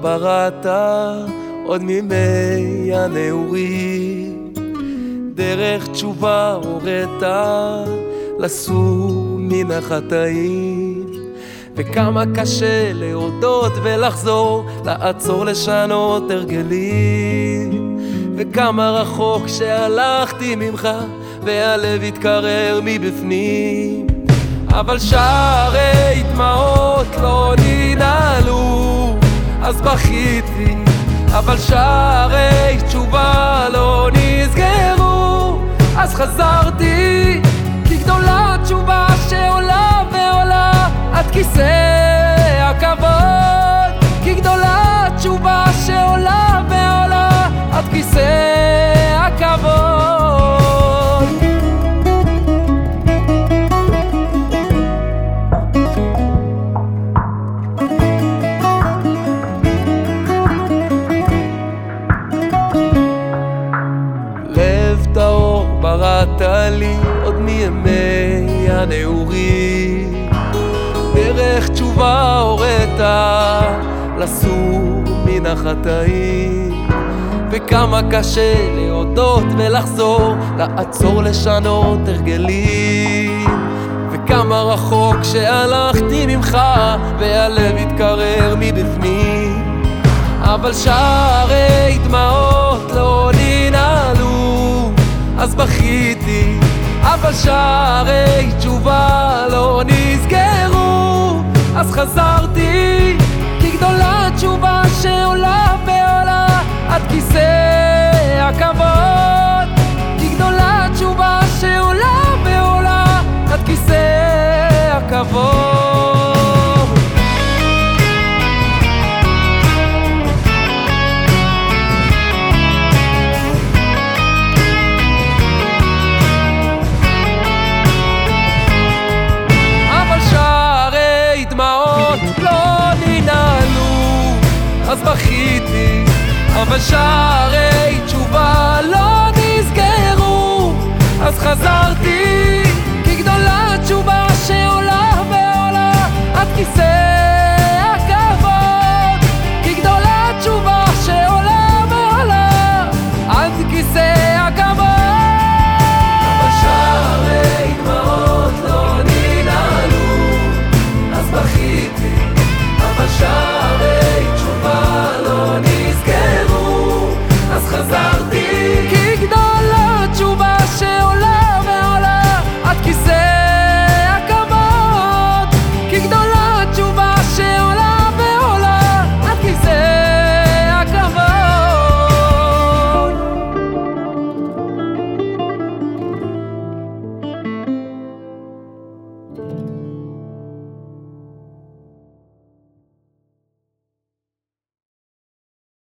בראת עוד מימי הנעורים דרך תשובה הורית לסור מן החטאים. וכמה קשה להודות ולחזור, לעצור לשנות הרגלים. וכמה רחוק שהלכתי ממך והלב התקרר מבפנים. אבל שערי דמעות לא אז בכיתי אבל שערי תשובה לא נסגרו. אז חזרתי בראת לי עוד מימי הנעורים. דרך תשובה הורית לסור מן החטאים. וכמה קשה להודות ולחזור לעצור לשנות הרגלים. וכמה רחוק שהלכתי ממך והלב התקרר מבפנים. אבל שערי דמעות אז בכיתי אבל שערי תשובה לא נסגרו. אז חזרתי אבל שערי תשובה לא נסגרו אז חזרתי